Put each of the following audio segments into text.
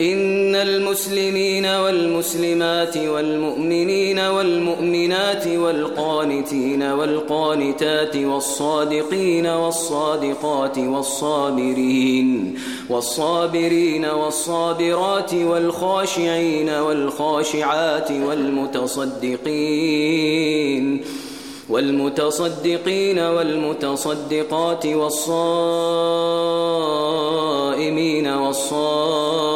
ان المسلمين والمسلمات والمؤمنين والمؤمنات والقانتين والقانتات والصادقين والصادقات والصابرين والصابرين والصابرات والخاشعين والخاشعات والمتصدقين والمتصدقين والمتصدقات والصائمين والصائمين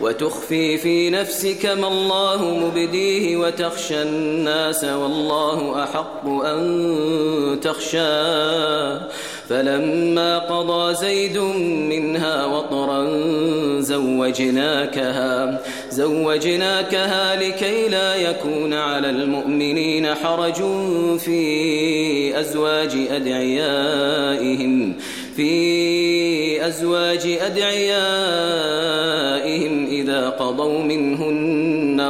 وتخفي في نفسك ما الله مبديه وتخشى الناس والله أحق أن تخشاه. فلما قضى زيد منها وطرا زوجناكها زوجناكها لكي لا يكون على المؤمنين حرج في أزواج أدعيائهم. في أزواج أدعيائهم إذا قضوا منهن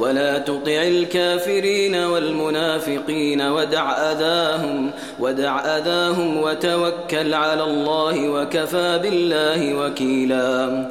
ولا تطع الكافرين والمنافقين ودع أذاهم, ودع أذاهم وتوكل على الله وكفى بالله وكيلاً.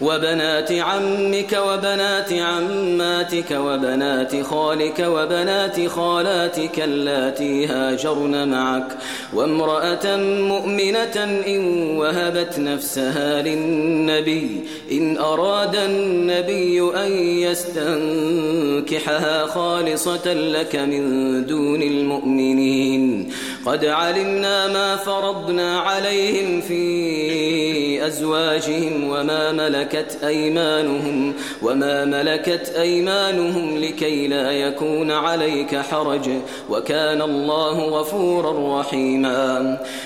وبنات عمك وبنات عماتك وبنات خالك وبنات خالاتك اللاتي هاجرن معك وامرأة مؤمنة إن وهبت نفسها للنبي إن أراد النبي أن يستنكحها خالصة لك من دون المؤمنين قد علمنا ما فرضنا عليهم فيه أزواجهم وما ملكت أيمانهم وما ملكت أيمانهم لكي لا يكون عليك حرج وكان الله غفورا رحيما